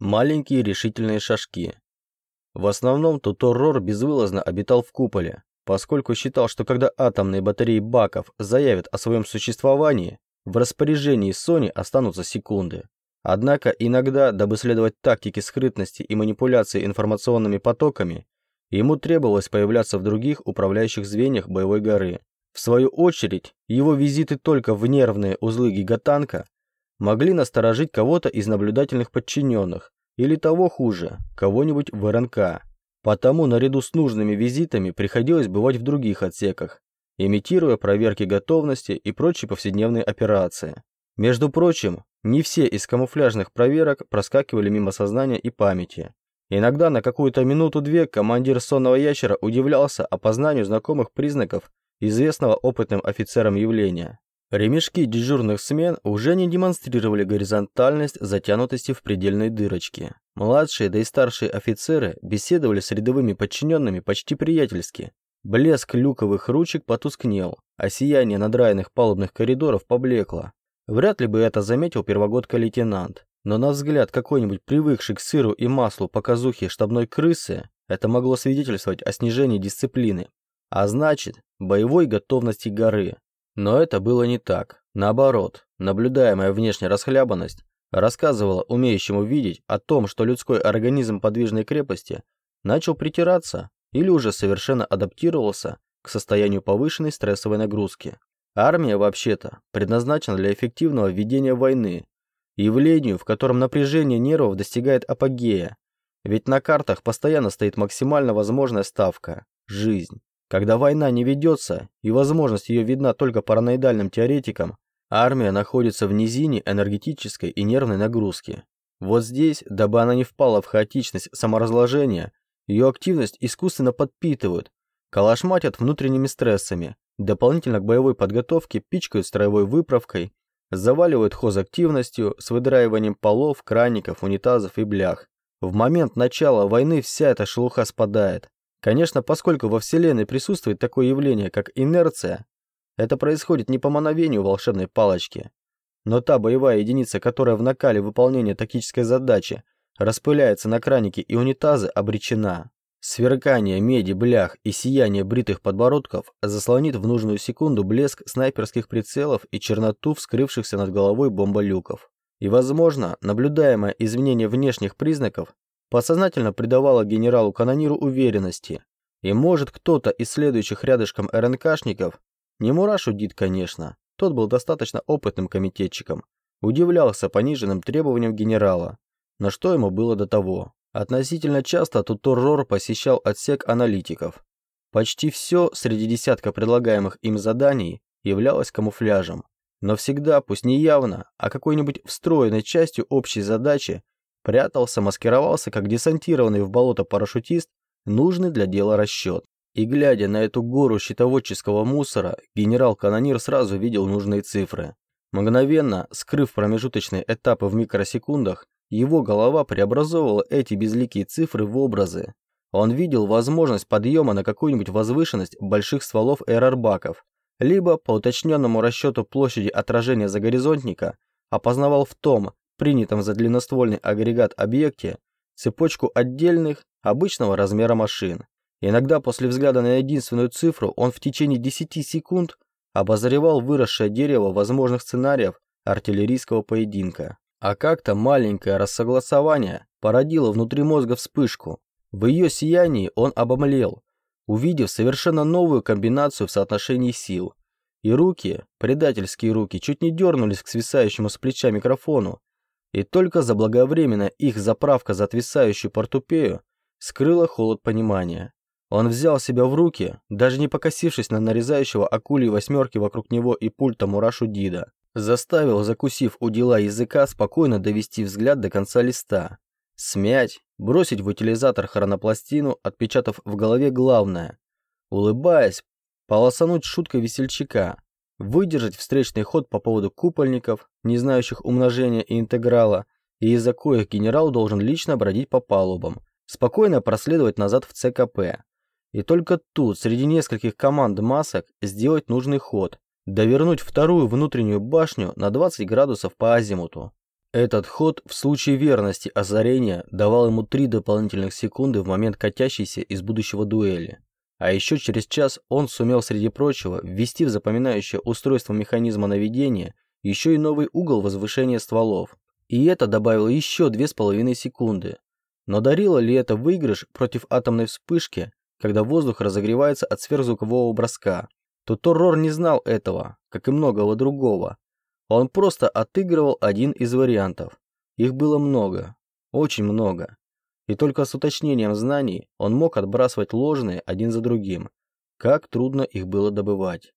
Маленькие решительные шажки. В основном Туторрор безвылазно обитал в куполе, поскольку считал, что когда атомные батареи баков заявят о своем существовании, в распоряжении Sony останутся секунды. Однако иногда, дабы следовать тактике скрытности и манипуляции информационными потоками, ему требовалось появляться в других управляющих звеньях боевой горы. В свою очередь, его визиты только в нервные узлы гигатанка могли насторожить кого-то из наблюдательных подчиненных, или того хуже, кого-нибудь в РНК. Потому наряду с нужными визитами приходилось бывать в других отсеках, имитируя проверки готовности и прочие повседневные операции. Между прочим, не все из камуфляжных проверок проскакивали мимо сознания и памяти. Иногда на какую-то минуту-две командир сонного ящера удивлялся опознанию знакомых признаков известного опытным офицерам явления. Ремешки дежурных смен уже не демонстрировали горизонтальность затянутости в предельной дырочке. Младшие, да и старшие офицеры беседовали с рядовыми подчиненными почти приятельски. Блеск люковых ручек потускнел, а сияние надраенных палубных коридоров поблекло. Вряд ли бы это заметил первогодка-лейтенант, но на взгляд какой-нибудь привыкший к сыру и маслу показухи штабной крысы это могло свидетельствовать о снижении дисциплины, а значит, боевой готовности горы. Но это было не так. Наоборот, наблюдаемая внешняя расхлябанность рассказывала умеющему видеть о том, что людской организм подвижной крепости начал притираться или уже совершенно адаптировался к состоянию повышенной стрессовой нагрузки. Армия, вообще-то, предназначена для эффективного ведения войны, явлению, в котором напряжение нервов достигает апогея, ведь на картах постоянно стоит максимально возможная ставка – жизнь. Когда война не ведется, и возможность ее видна только параноидальным теоретикам, армия находится в низине энергетической и нервной нагрузки. Вот здесь, дабы она не впала в хаотичность саморазложения, ее активность искусственно подпитывают, калашматят внутренними стрессами, дополнительно к боевой подготовке пичкают строевой выправкой, заваливают хозактивностью с выдраиванием полов, краников, унитазов и блях. В момент начала войны вся эта шелуха спадает, Конечно, поскольку во Вселенной присутствует такое явление, как инерция, это происходит не по мановению волшебной палочки. Но та боевая единица, которая в накале выполнения тактической задачи распыляется на краники и унитазы, обречена. Сверкание меди, блях и сияние бритых подбородков заслонит в нужную секунду блеск снайперских прицелов и черноту вскрывшихся над головой бомболюков. И, возможно, наблюдаемое изменение внешних признаков подсознательно придавала генералу-канониру уверенности. И может кто-то из следующих рядышком РНКшников, не Мурашу Дид, конечно, тот был достаточно опытным комитетчиком, удивлялся пониженным требованиям генерала. Но что ему было до того? Относительно часто Туторрор посещал отсек аналитиков. Почти все среди десятка предлагаемых им заданий являлось камуфляжем. Но всегда, пусть не явно, а какой-нибудь встроенной частью общей задачи Прятался, маскировался, как десантированный в болото парашютист, нужный для дела расчет. И глядя на эту гору щитоводческого мусора, генерал-канонир сразу видел нужные цифры. Мгновенно, скрыв промежуточные этапы в микросекундах, его голова преобразовывала эти безликие цифры в образы. Он видел возможность подъема на какую-нибудь возвышенность больших стволов эрарбаков, либо, по уточненному расчету площади отражения загоризонтника, опознавал в том, принятом за длинноствольный агрегат объекте цепочку отдельных, обычного размера машин. Иногда после взгляда на единственную цифру он в течение 10 секунд обозревал выросшее дерево возможных сценариев артиллерийского поединка. А как-то маленькое рассогласование породило внутри мозга вспышку. В ее сиянии он обомлел, увидев совершенно новую комбинацию в соотношении сил. И руки, предательские руки, чуть не дернулись к свисающему с плеча микрофону, и только заблаговременно их заправка за отвисающую портупею скрыла холод понимания. Он взял себя в руки, даже не покосившись на нарезающего акулий восьмерки вокруг него и пульта Мурашу Дида. Заставил, закусив у дела языка, спокойно довести взгляд до конца листа. Смять, бросить в утилизатор хронопластину, отпечатав в голове главное. Улыбаясь, полосануть шуткой весельчака, выдержать встречный ход по поводу купольников, не знающих умножения и интеграла, и из-за коих генерал должен лично бродить по палубам, спокойно проследовать назад в ЦКП. И только тут, среди нескольких команд масок, сделать нужный ход, довернуть вторую внутреннюю башню на 20 градусов по азимуту. Этот ход в случае верности озарения давал ему три дополнительных секунды в момент катящейся из будущего дуэли. А еще через час он сумел, среди прочего, ввести в запоминающее устройство механизма наведения еще и новый угол возвышения стволов. И это добавило еще две с половиной секунды. Но дарило ли это выигрыш против атомной вспышки, когда воздух разогревается от сверхзвукового броска? То Торрор не знал этого, как и многого другого. Он просто отыгрывал один из вариантов. Их было много, очень много. И только с уточнением знаний он мог отбрасывать ложные один за другим. Как трудно их было добывать.